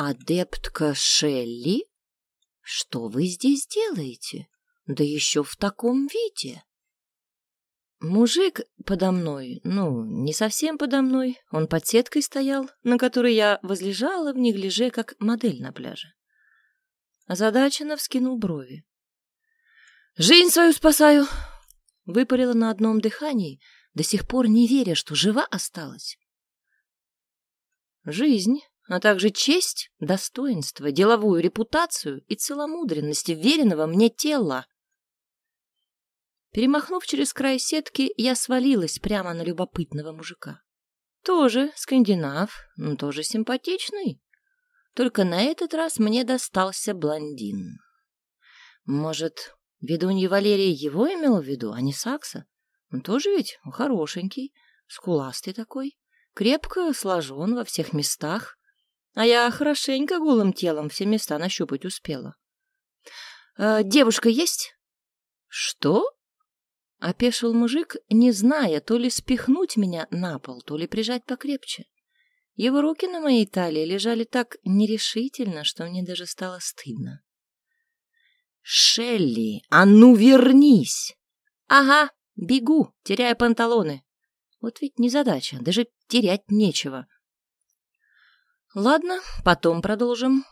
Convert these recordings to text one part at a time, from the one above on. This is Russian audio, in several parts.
Адептка Шелли? Что вы здесь делаете? Да еще в таком виде. Мужик подо мной, ну, не совсем подо мной, он под сеткой стоял, на которой я возлежала в неглиже, как модель на пляже. Озадаченно вскинул брови. «Жизнь свою спасаю!» Выпалила на одном дыхании, до сих пор не веря, что жива осталась. Жизнь, а также честь, достоинство, деловую репутацию и целомудренность веренного мне тела. Перемахнув через край сетки, я свалилась прямо на любопытного мужика. Тоже скандинав, но тоже симпатичный. Только на этот раз мне достался блондин. Может, ведунья Валерия его имела в виду, а не Сакса? Он тоже ведь хорошенький, скуластый такой, крепко сложен во всех местах. А я хорошенько голым телом все места нащупать успела. «Э, «Девушка есть?» «Что?» — опешил мужик, не зная, то ли спихнуть меня на пол, то ли прижать покрепче. Его руки на моей талии лежали так нерешительно, что мне даже стало стыдно. «Шелли, а ну вернись!» «Ага, бегу, теряя панталоны. Вот ведь незадача, даже терять нечего». Ладно, потом продолжим.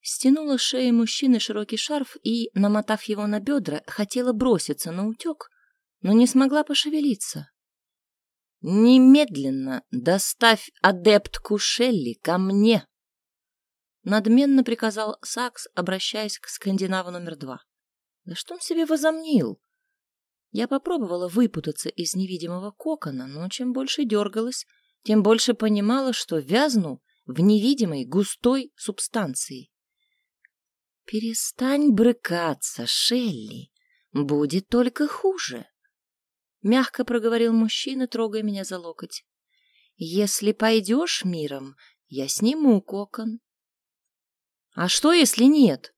Стянула с шеи мужчины широкий шарф и, намотав его на бедра, хотела броситься на утек, но не смогла пошевелиться. «Немедленно доставь адептку Шелли ко мне!» Надменно приказал Сакс, обращаясь к скандинаву номер два. «Да что он себе возомнил?» Я попробовала выпутаться из невидимого кокона, но чем больше дергалась, тем больше понимала, что вязну в невидимой густой субстанции. «Перестань брыкаться, Шелли, будет только хуже», — мягко проговорил мужчина, трогая меня за локоть. «Если пойдешь миром, я сниму кокон». «А что, если нет?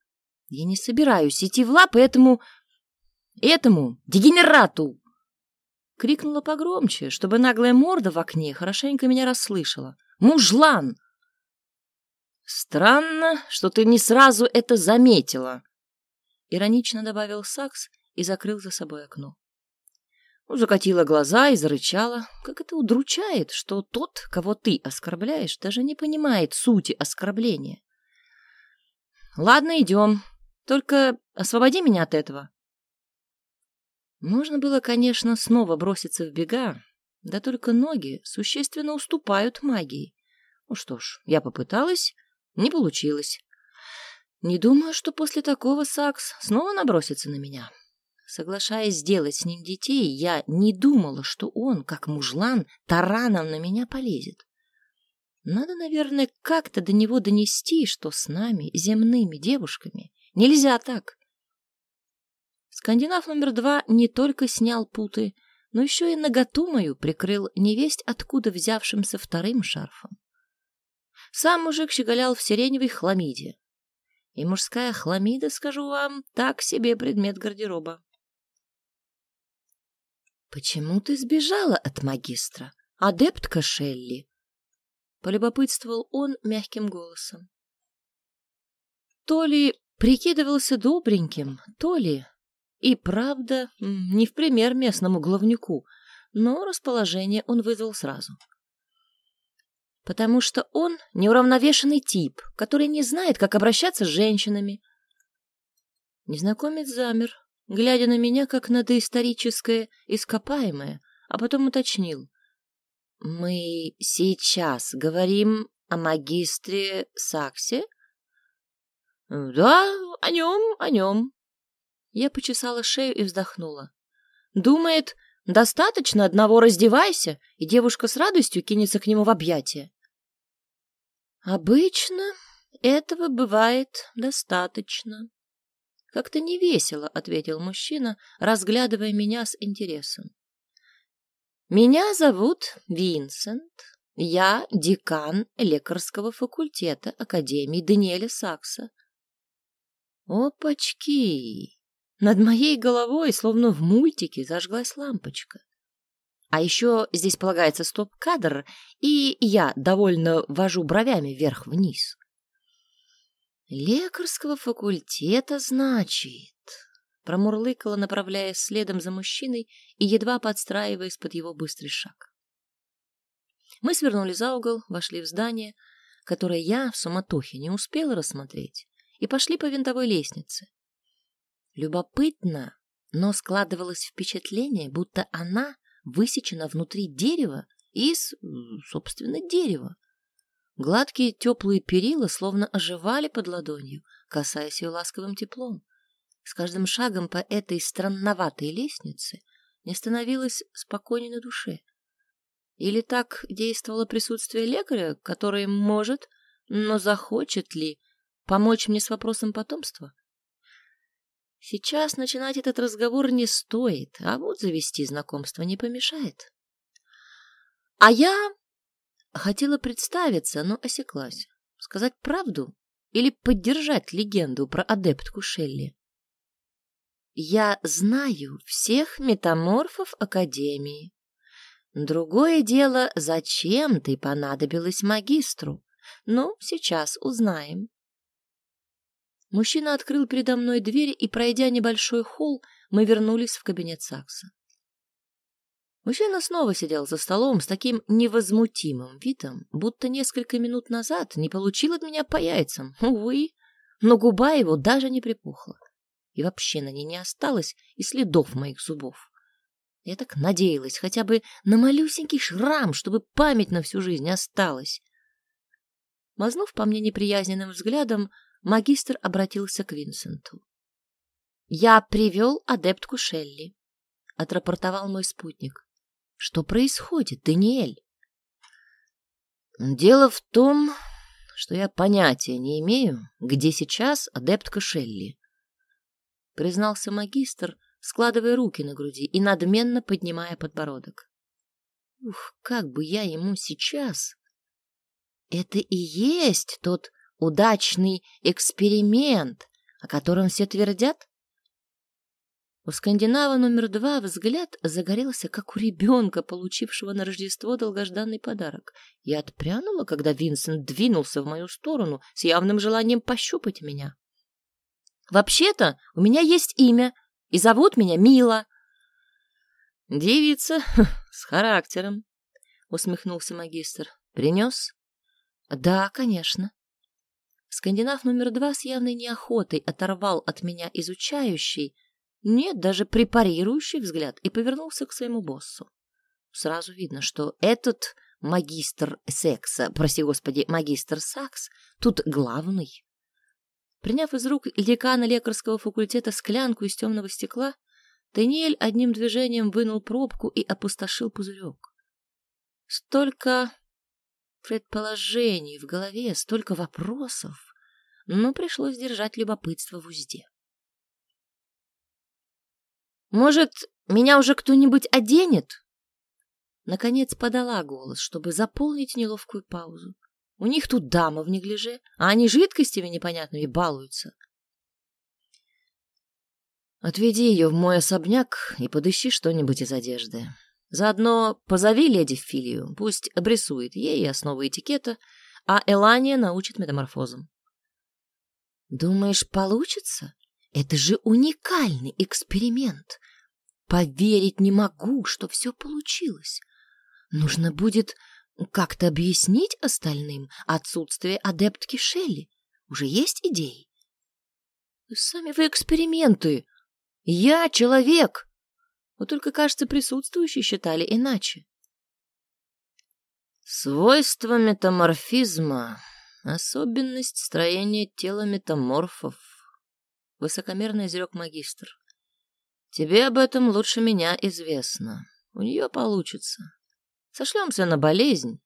Я не собираюсь идти в лапы этому... этому дегенерату!» Крикнула погромче, чтобы наглая морда в окне хорошенько меня расслышала. «Мужлан!» «Странно, что ты не сразу это заметила», — иронично добавил Сакс и закрыл за собой окно. Закатила глаза и зарычала. Как это удручает, что тот, кого ты оскорбляешь, даже не понимает сути оскорбления. «Ладно, идем. Только освободи меня от этого». Можно было, конечно, снова броситься в бега, да только ноги существенно уступают магии. Ну что ж, я попыталась, не получилось. Не думаю, что после такого Сакс снова набросится на меня. Соглашаясь сделать с ним детей, я не думала, что он, как мужлан, тараном на меня полезет. Надо, наверное, как-то до него донести, что с нами, земными девушками, нельзя так. Скандинав номер два не только снял путы, но еще и наготу мою прикрыл невесть откуда взявшимся вторым шарфом. Сам мужик щеголял в сиреневой хламиде. И мужская хламида, скажу вам, так себе предмет гардероба. «Почему ты сбежала от магистра, адептка Шелли?» — полюбопытствовал он мягким голосом. То ли прикидывался добреньким, то ли и правда, не в пример местному главнику, но расположение он вызвал сразу. Потому что он неуравновешенный тип, который не знает, как обращаться с женщинами. Незнакомец замер, глядя на меня, как на доисторическое ископаемое, а потом уточнил. «Мы сейчас говорим о магистре Саксе?» «Да, о нем, о нем», я почесала шею и вздохнула. Думает, достаточно одного раздевайся, и девушка с радостью кинется к нему в объятия. Обычно этого бывает достаточно. Как-то невесело, ответил мужчина, разглядывая меня с интересом. Меня зовут Винсент. Я декан лекарского факультета Академии Даниэля Сакса. Опачки! Над моей головой, словно в мультике, зажглась лампочка. А еще здесь полагается стоп-кадр, и я довольно вожу бровями вверх-вниз. Лекарского факультета, значит, промурлыкала, направляясь следом за мужчиной и едва подстраиваясь под его быстрый шаг. Мы свернули за угол, вошли в здание, которое я в суматохе не успела рассмотреть, и пошли по винтовой лестнице. Любопытно, но складывалось впечатление, будто она высечена внутри дерева из, собственно, дерева. Гладкие теплые перила словно оживали под ладонью, касаясь ее ласковым теплом. С каждым шагом по этой странноватой лестнице не становилось спокойнее на душе. Или так действовало присутствие лекаря, который может, но захочет ли помочь мне с вопросом потомства? Сейчас начинать этот разговор не стоит, а вот завести знакомство не помешает. А я хотела представиться, но осеклась. Сказать правду или поддержать легенду про адептку Шелли? Я знаю всех метаморфов Академии. Другое дело, зачем ты понадобилась магистру? Ну, сейчас узнаем. Мужчина открыл передо мной дверь, и, пройдя небольшой холл, мы вернулись в кабинет Сакса. Мужчина снова сидел за столом с таким невозмутимым видом, будто несколько минут назад не получил от меня по яйцам. Увы, но губа его даже не припухла. И вообще на ней не осталось и следов моих зубов. Я так надеялась хотя бы на малюсенький шрам, чтобы память на всю жизнь осталась. Мазнув по мне неприязненным взглядом, магистр обратился к Винсенту. «Я привел адептку Шелли», — отрапортовал мой спутник. «Что происходит, Даниэль?» «Дело в том, что я понятия не имею, где сейчас адептка Шелли», — признался магистр, складывая руки на груди и надменно поднимая подбородок. «Ух, как бы я ему сейчас!» «Это и есть тот удачный эксперимент, о котором все твердят? У скандинава номер два взгляд загорелся, как у ребенка, получившего на Рождество долгожданный подарок. Я отпрянула, когда Винсент двинулся в мою сторону с явным желанием пощупать меня. «Вообще-то у меня есть имя, и зовут меня Мила». «Девица с характером», — усмехнулся магистр. «Принес?» «Да, конечно». Скандинав номер два с явной неохотой оторвал от меня изучающий, нет, даже препарирующий взгляд и повернулся к своему боссу. Сразу видно, что этот магистр секса, прости господи, магистр сакс, тут главный. Приняв из рук декана лекарского факультета склянку из темного стекла, Даниэль одним движением вынул пробку и опустошил пузырек. Столько предположений в голове, столько вопросов, но пришлось держать любопытство в узде. «Может, меня уже кто-нибудь оденет?» Наконец подала голос, чтобы заполнить неловкую паузу. У них тут дама в неглиже, а они жидкостями непонятными балуются. Отведи ее в мой особняк и подыщи что-нибудь из одежды. Заодно позови леди Филию, пусть обрисует ей основы этикета, а Элания научит метаморфозам. Думаешь, получится? Это же уникальный эксперимент. Поверить не могу, что все получилось. Нужно будет как-то объяснить остальным отсутствие адептки Шелли. Уже есть идеи? Сами вы эксперименты. Я человек, вот только, кажется, присутствующие считали иначе. Свойство метаморфизма — особенность строения тела метаморфов, — высокомерно изрек магистр. Тебе об этом лучше меня известно. У нее получится. Сошлемся на болезнь,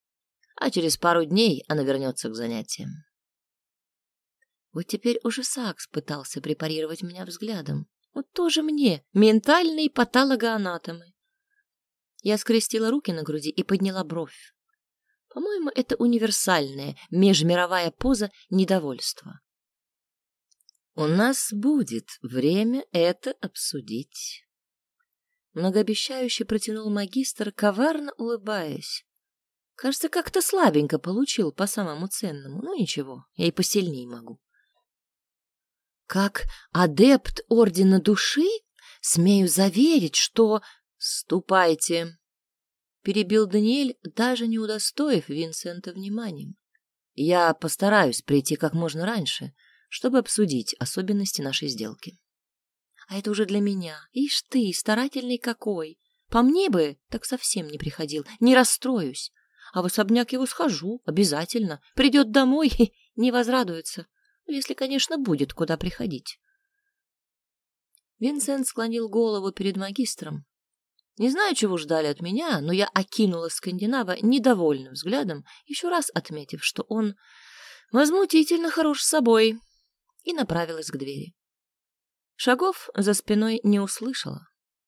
а через пару дней она вернется к занятиям. Вот теперь уже Сакс пытался препарировать меня взглядом. Вот тоже мне, ментальные патологоанатомы. Я скрестила руки на груди и подняла бровь. По-моему, это универсальная межмировая поза недовольства. У нас будет время это обсудить. Многообещающе протянул магистр, коварно улыбаясь. Кажется, как-то слабенько получил по самому ценному. Ну, ничего, я и посильнее могу. Как адепт Ордена Души смею заверить, что... Ступайте, перебил Даниэль, даже не удостоив Винсента вниманием. Я постараюсь прийти как можно раньше, чтобы обсудить особенности нашей сделки. А это уже для меня. Ишь ты, старательный какой. По мне бы так совсем не приходил, не расстроюсь. А в особняк его схожу, обязательно. Придет домой и не возрадуется. Если, конечно, будет куда приходить. Винсент склонил голову перед магистром. Не знаю, чего ждали от меня, но я окинула скандинава недовольным взглядом, еще раз отметив, что он возмутительно хорош с собой, и направилась к двери. Шагов за спиной не услышала.